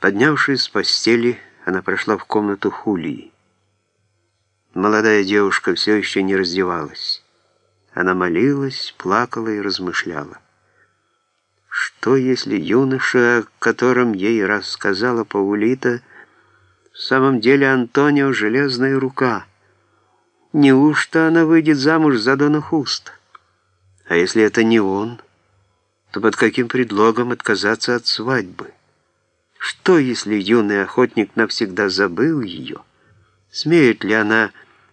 Поднявшись с постели, она прошла в комнату Хулии. Молодая девушка все еще не раздевалась. Она молилась, плакала и размышляла. Что, если юноша, о котором ей рассказала Паулита, в самом деле Антонио Железная Рука? Неужто она выйдет замуж за Дона Хуста? А если это не он, то под каким предлогом отказаться от свадьбы? Что, если юный охотник навсегда забыл ее? Смеет ли она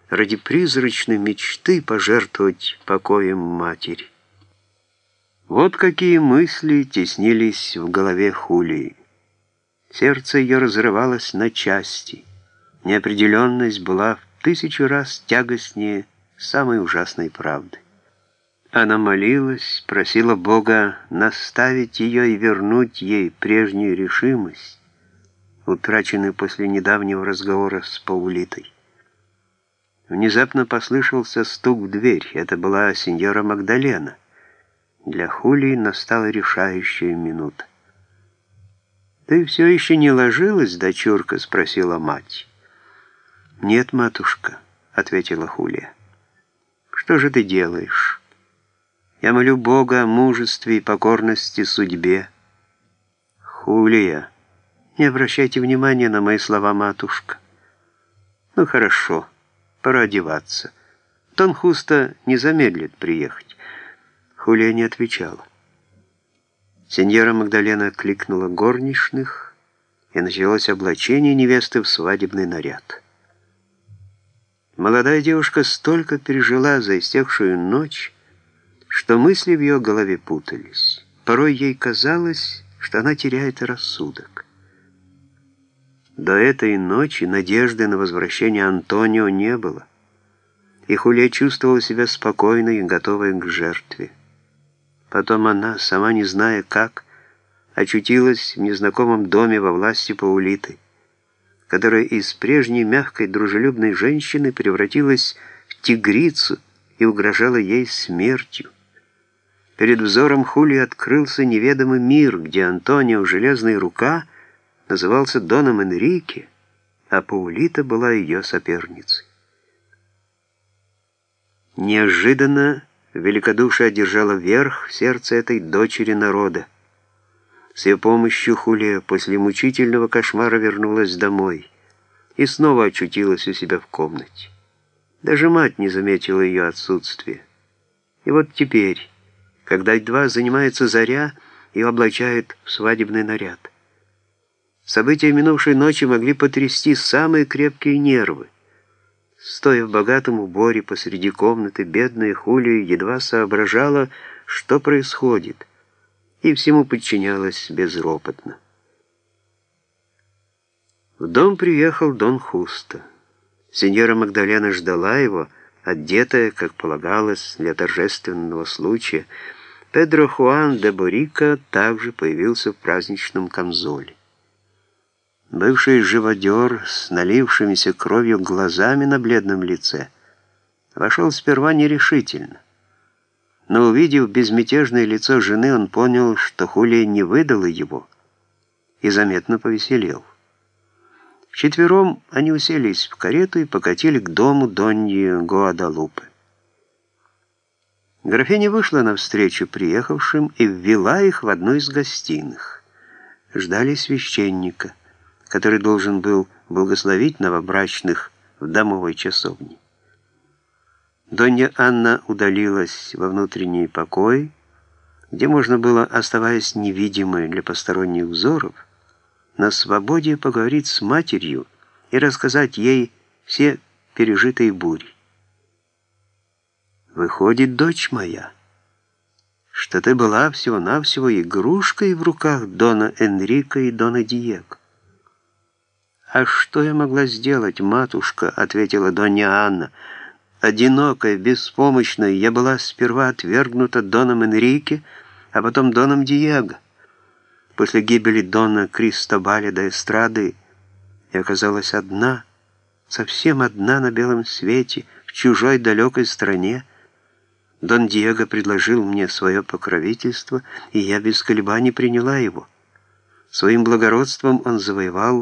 ради призрачной мечты пожертвовать покоем матери? Вот какие мысли теснились в голове Хулии. Сердце ее разрывалось на части. Неопределенность была в тысячу раз тягостнее самой ужасной правды. Она молилась, просила Бога наставить ее и вернуть ей прежнюю решимость, утраченную после недавнего разговора с Паулитой. Внезапно послышался стук в дверь. Это была сеньора Магдалена. Для Хулии настала решающая минута. «Ты все еще не ложилась, дочурка?» — спросила мать. «Нет, матушка», — ответила Хулия. «Что же ты делаешь?» «Я молю Бога о мужестве и покорности судьбе». «Хулия, не обращайте внимания на мои слова, матушка». «Ну хорошо, пора одеваться. Тонхуста не замедлит приехать». Хулия не отвечала. Сеньора Магдалена кликнула горничных, и началось облачение невесты в свадебный наряд. Молодая девушка столько пережила за истекшую ночь, что мысли в ее голове путались. Порой ей казалось, что она теряет рассудок. До этой ночи надежды на возвращение Антонио не было, и Хулия чувствовала себя спокойной и готовой к жертве. Потом она, сама не зная как, очутилась в незнакомом доме во власти Паулиты, которая из прежней мягкой дружелюбной женщины превратилась в тигрицу и угрожала ей смертью. Перед взором Хули открылся неведомый мир, где Антонио «Железная рука» назывался Доном Энрике, а Паулита была ее соперницей. Неожиданно великодушие одержало верх в сердце этой дочери народа. С ее помощью Хулия после мучительного кошмара вернулась домой и снова очутилась у себя в комнате. Даже мать не заметила ее отсутствия. И вот теперь, когда едва занимается заря, ее облачают в свадебный наряд. События минувшей ночи могли потрясти самые крепкие нервы. Стоя в богатом уборе посреди комнаты, бедная Хулия едва соображала, что происходит, и всему подчинялась безропотно. В дом приехал Дон Хуста. Сеньора Магдалена ждала его, одетая, как полагалось, для торжественного случая. Педро Хуан де Борика также появился в праздничном камзоле. Бывший живодер с налившимися кровью глазами на бледном лице вошел сперва нерешительно. Но увидев безмятежное лицо жены, он понял, что Хулия не выдала его, и заметно повеселел. Вчетвером они уселись в карету и покатили к дому Доньи Гуадалупы. Графиня вышла навстречу приехавшим и ввела их в одну из гостиных. Ждали священника который должен был благословить новобрачных в домовой часовне. Донья Анна удалилась во внутренний покой, где можно было, оставаясь невидимой для посторонних взоров, на свободе поговорить с матерью и рассказать ей все пережитые бури. «Выходит, дочь моя, что ты была всего-навсего игрушкой в руках Дона Энрика и Дона Диего. «А что я могла сделать, матушка?» — ответила Донья Анна. «Одинокая, беспомощная, я была сперва отвергнута Доном Энрике, а потом Доном Диего. После гибели Дона Кристобаля до Эстрады я оказалась одна, совсем одна на белом свете, в чужой далекой стране. Дон Диего предложил мне свое покровительство, и я без колебаний приняла его». Своим благородством он завоевал